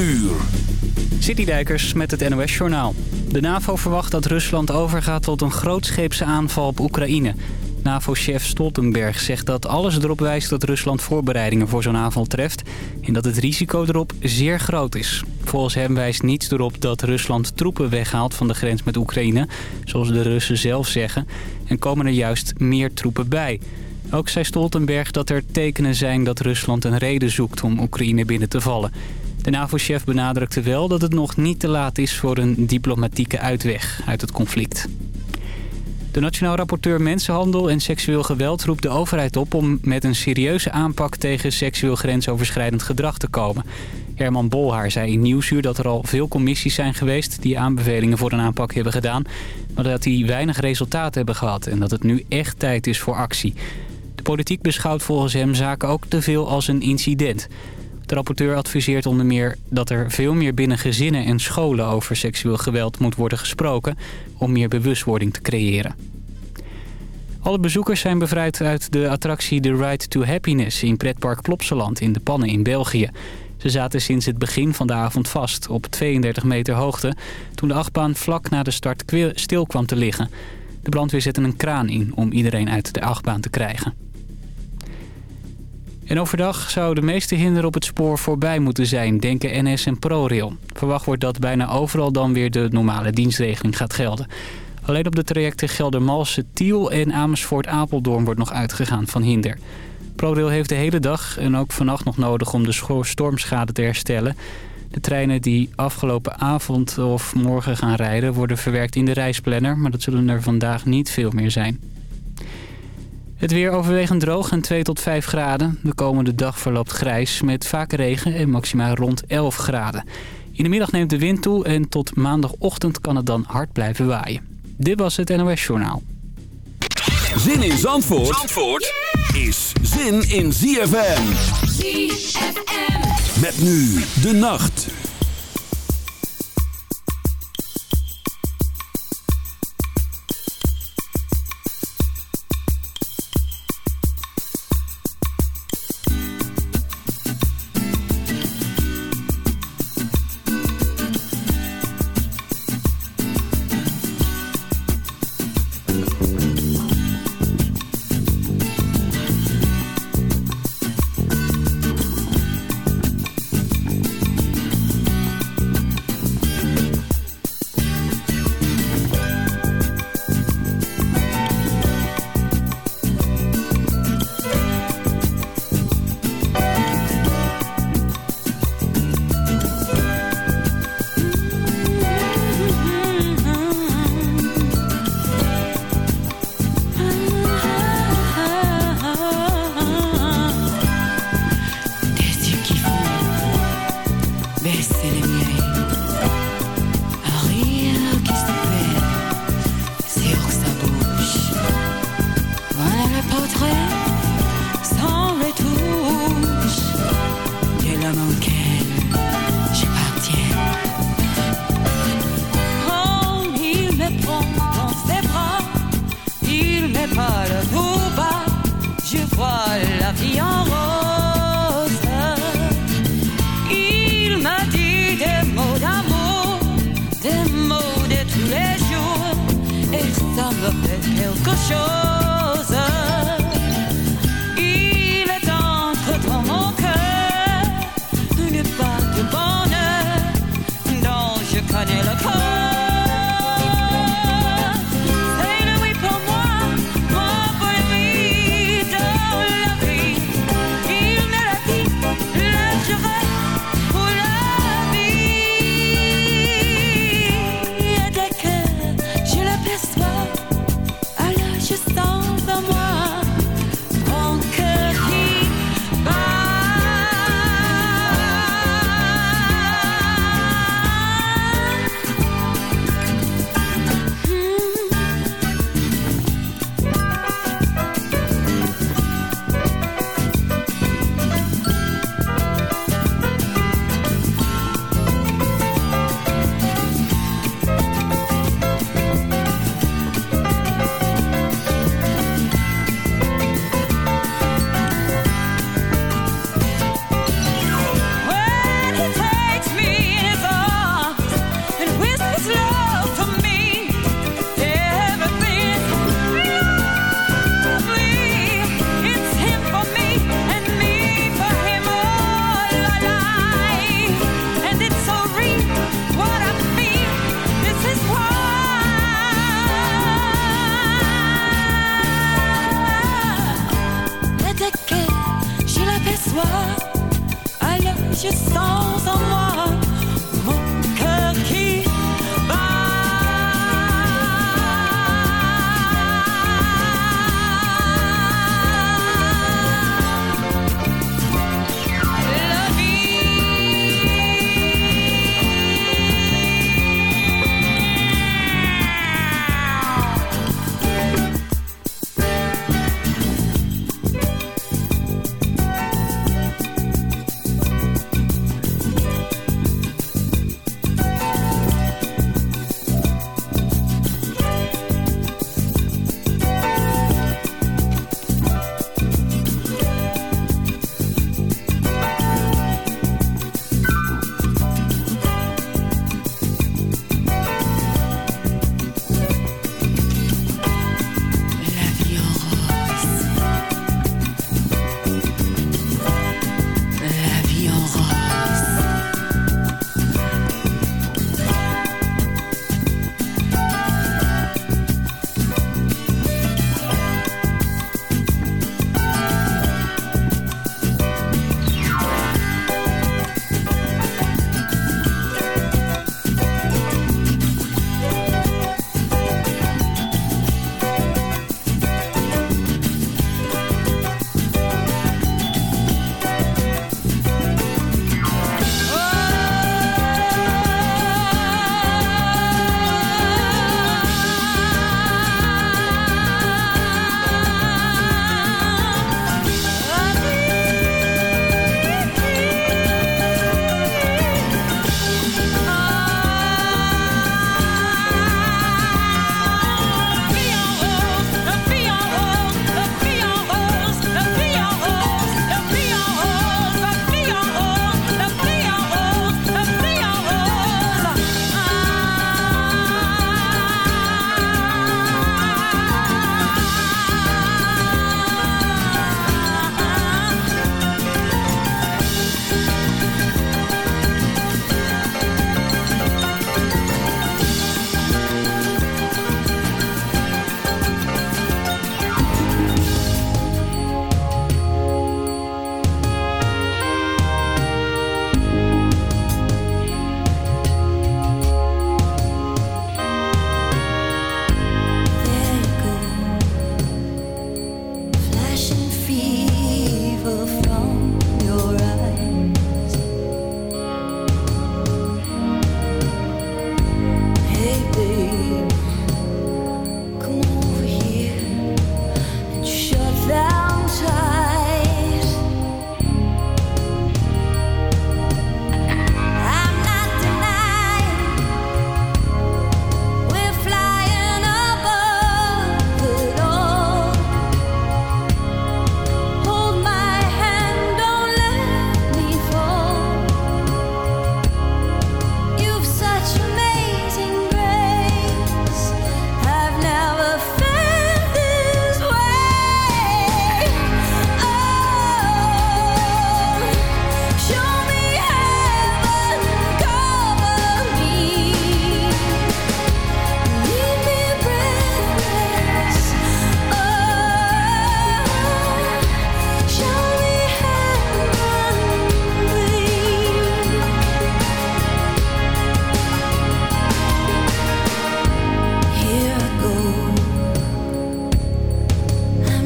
uur. Citydijkers met het NOS Journaal. De NAVO verwacht dat Rusland overgaat tot een grootscheepse aanval op Oekraïne. NAVO-chef Stoltenberg zegt dat alles erop wijst dat Rusland voorbereidingen voor zo'n aanval treft... en dat het risico erop zeer groot is. Volgens hem wijst niets erop dat Rusland troepen weghaalt van de grens met Oekraïne... zoals de Russen zelf zeggen, en komen er juist meer troepen bij... Ook zei Stoltenberg dat er tekenen zijn dat Rusland een reden zoekt om Oekraïne binnen te vallen. De NAVO-chef benadrukte wel dat het nog niet te laat is voor een diplomatieke uitweg uit het conflict. De Nationaal Rapporteur Mensenhandel en Seksueel Geweld roept de overheid op... om met een serieuze aanpak tegen seksueel grensoverschrijdend gedrag te komen. Herman Bolhaar zei in Nieuwsuur dat er al veel commissies zijn geweest... die aanbevelingen voor een aanpak hebben gedaan... maar dat die weinig resultaat hebben gehad... en dat het nu echt tijd is voor actie. De politiek beschouwt volgens hem zaken ook te veel als een incident. De rapporteur adviseert onder meer dat er veel meer binnen gezinnen en scholen over seksueel geweld moet worden gesproken om meer bewustwording te creëren. Alle bezoekers zijn bevrijd uit de attractie The Ride to Happiness in pretpark Plopsaland in de Pannen in België. Ze zaten sinds het begin van de avond vast op 32 meter hoogte toen de achtbaan vlak na de start stil kwam te liggen. De brandweer zette een kraan in om iedereen uit de achtbaan te krijgen. En overdag zou de meeste hinder op het spoor voorbij moeten zijn, denken NS en ProRail. Verwacht wordt dat bijna overal dan weer de normale dienstregeling gaat gelden. Alleen op de trajecten Geldermalsen, Tiel en Amersfoort-Apeldoorn wordt nog uitgegaan van hinder. ProRail heeft de hele dag en ook vannacht nog nodig om de stormschade te herstellen. De treinen die afgelopen avond of morgen gaan rijden worden verwerkt in de reisplanner, maar dat zullen er vandaag niet veel meer zijn. Het weer overwegend droog en 2 tot 5 graden. De komende dag verloopt grijs met vaak regen en maximaal rond 11 graden. In de middag neemt de wind toe en tot maandagochtend kan het dan hard blijven waaien. Dit was het NOS Journaal. Zin in Zandvoort, Zandvoort is zin in ZFM. ZFM. Met nu de nacht. dat het heel koos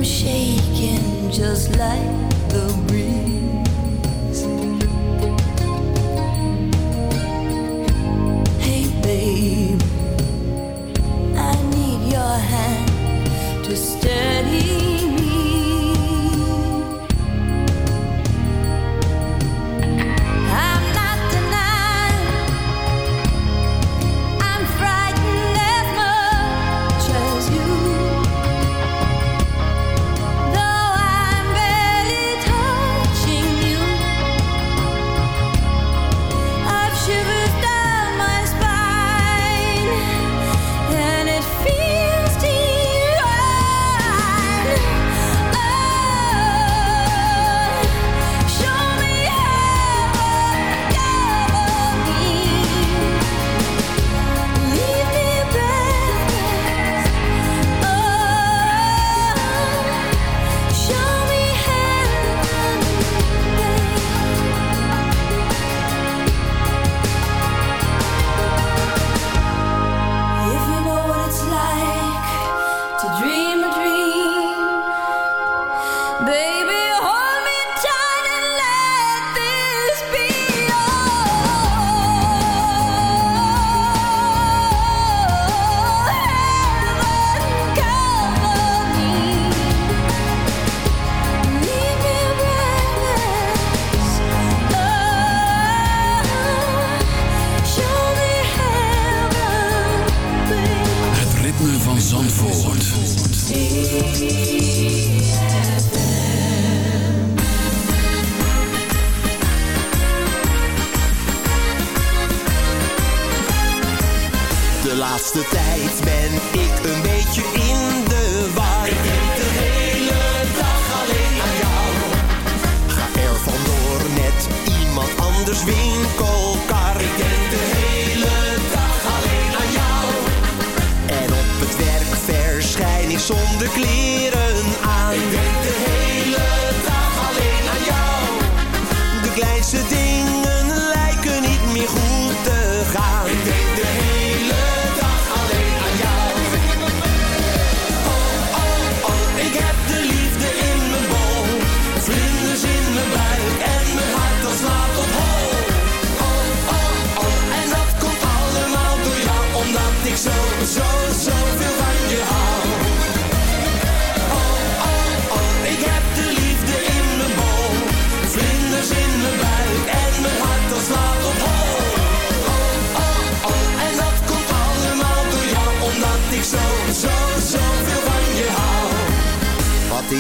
shaking just like the breeze. De laatste tijd ben ik een beetje in de war. Ik denk de hele dag alleen aan jou. Ga er vandoor met iemand anders winkelkar. Ik denk de hele dag alleen aan jou. En op het werk verschijn ik zonder kleren.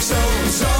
so, so.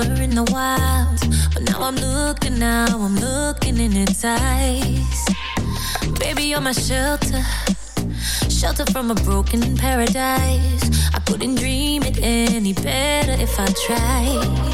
in the wild. But now I'm looking, now I'm looking in its eyes. Baby, you're my shelter, shelter from a broken paradise. I couldn't dream it any better if I tried.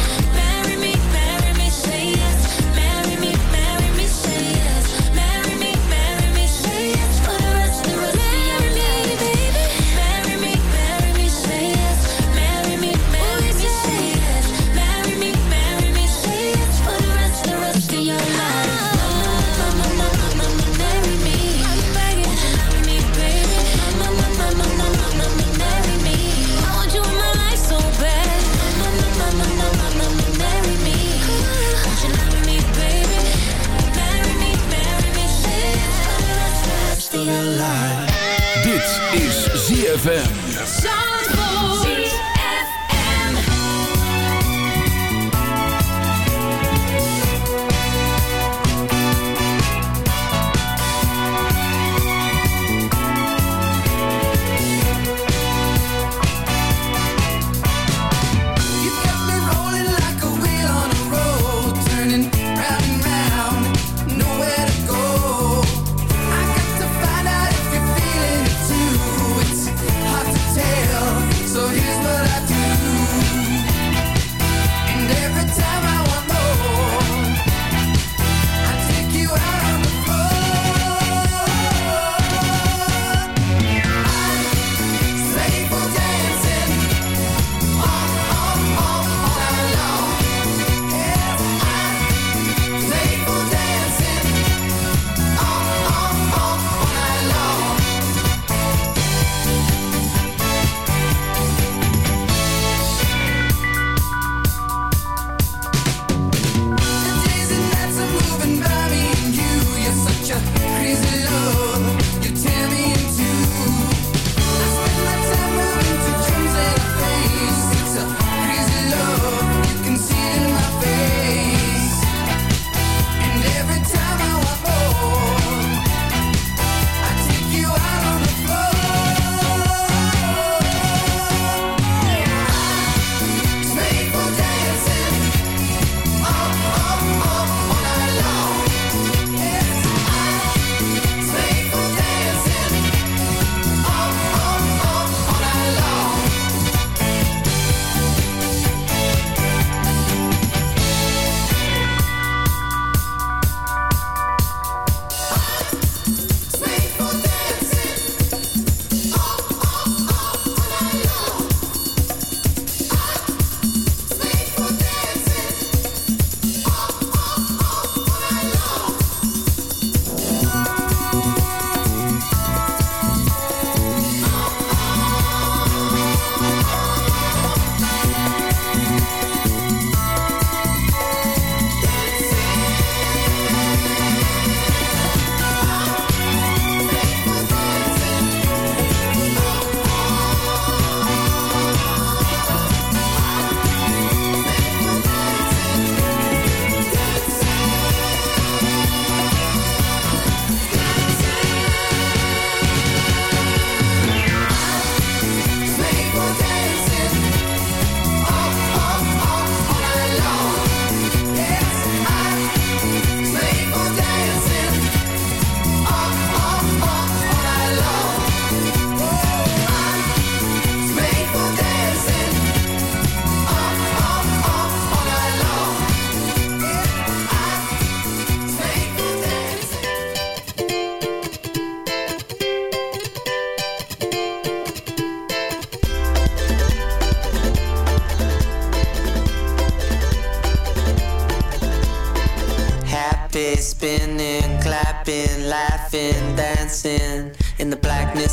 Dit is ZFM.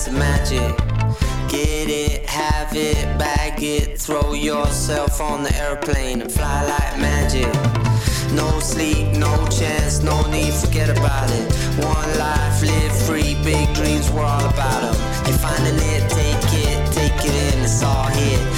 Of magic. Get it, have it, bag it, throw yourself on the airplane and fly like magic. No sleep, no chance, no need, forget about it. One life, live free, big dreams, we're all about them. You're finding it, take it, take it in, it's all here.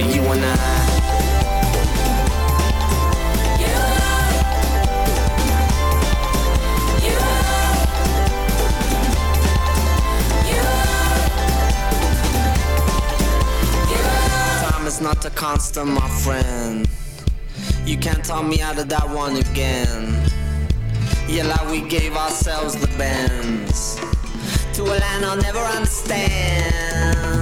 you and I. Time is not a constant, my friend. You can't talk me out of that one again. Yeah, like we gave ourselves the bends to a land I'll never understand.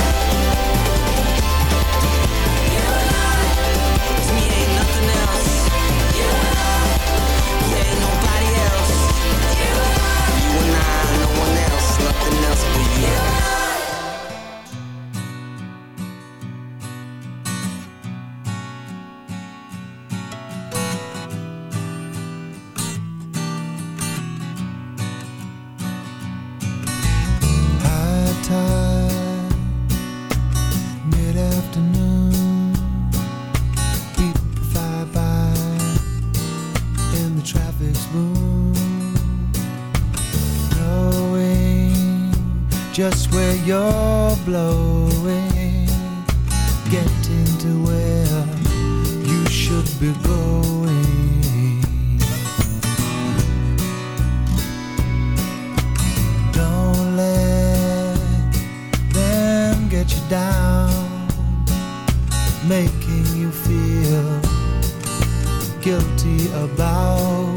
guilty about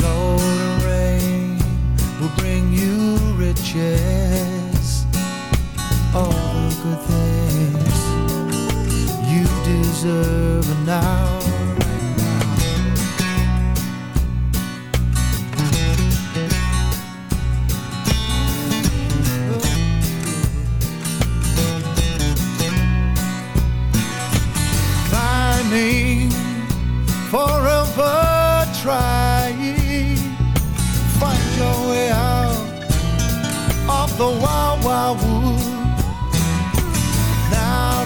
golden rain will bring you riches, all the good things you deserve now.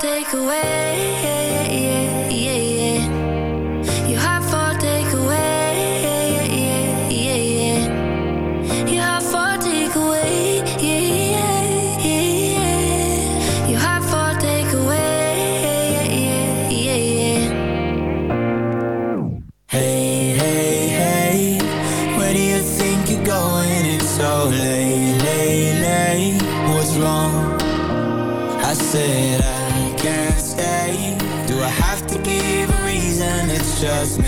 take away. just me.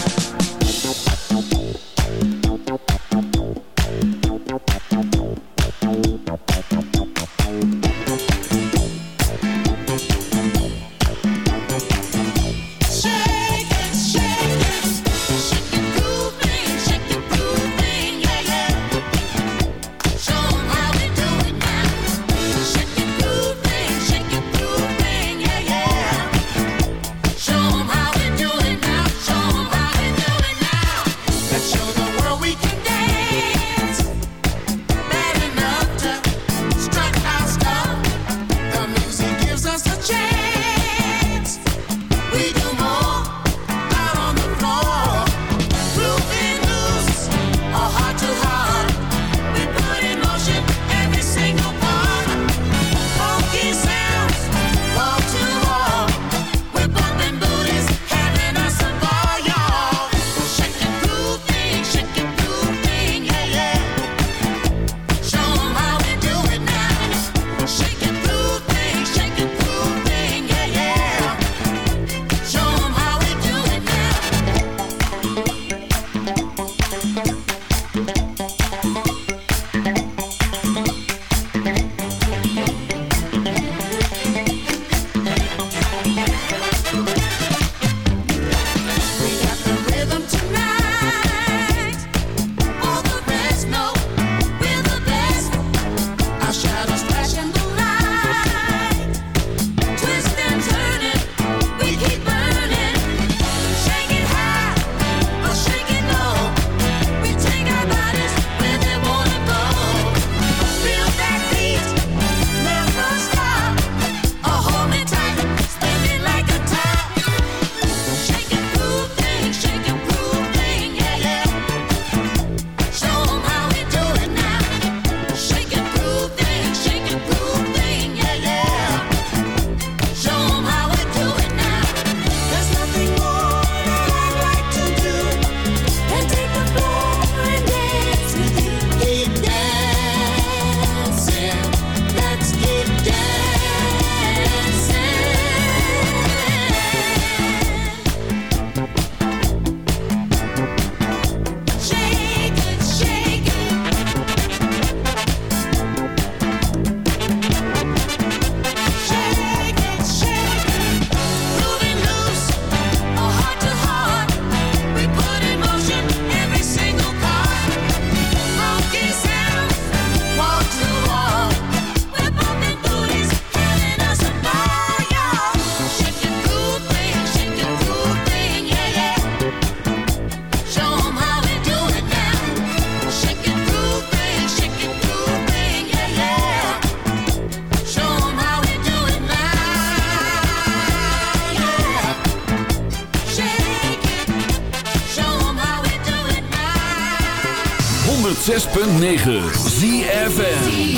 106.9 ZFN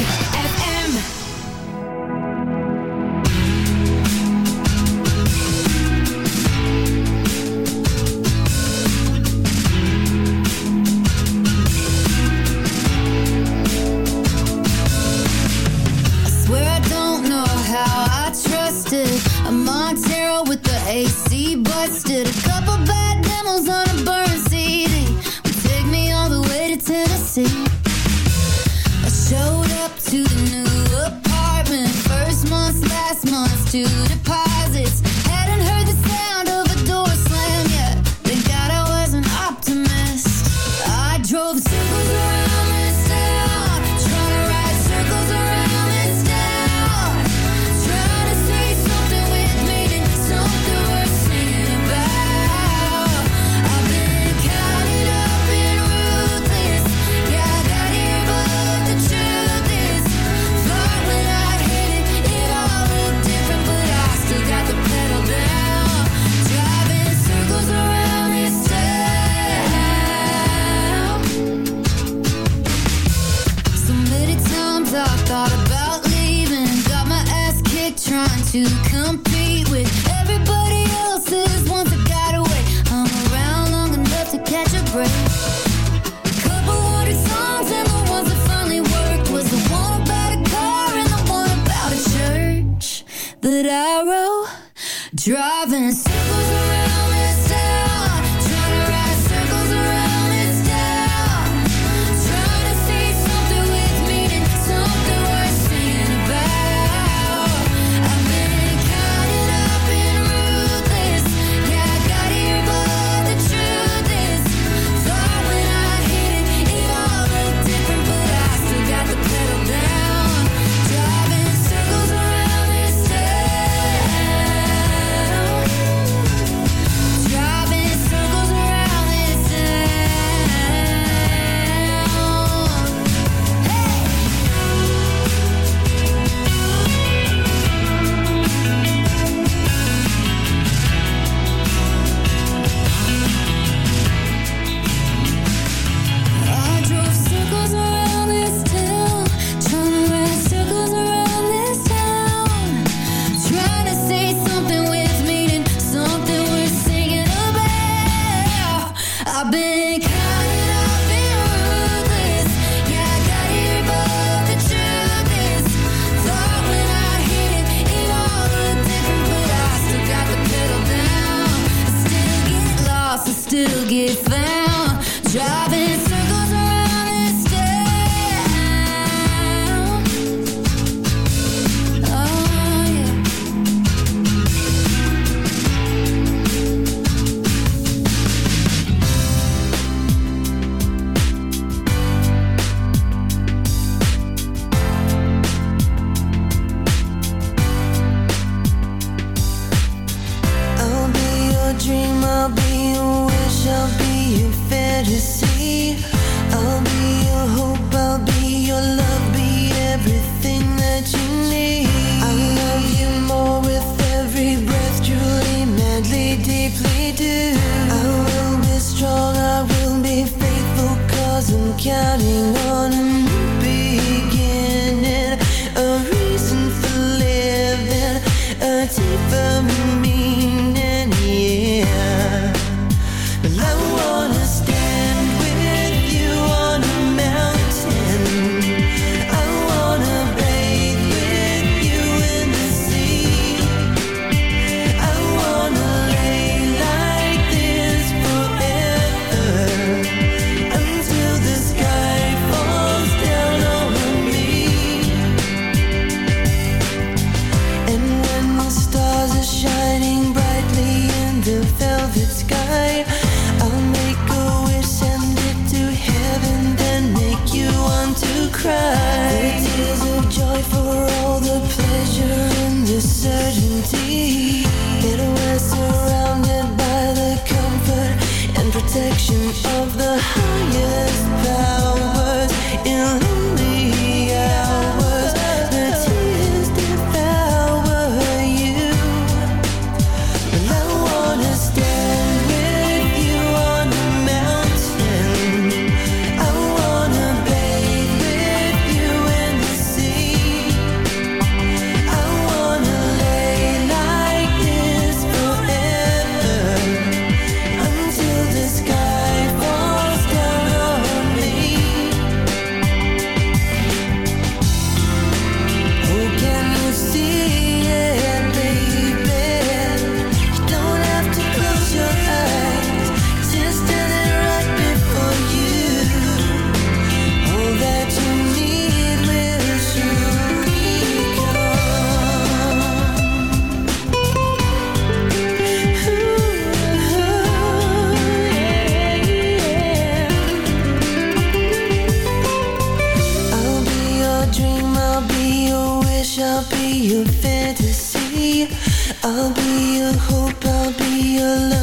I'll be your hope, I'll be your love,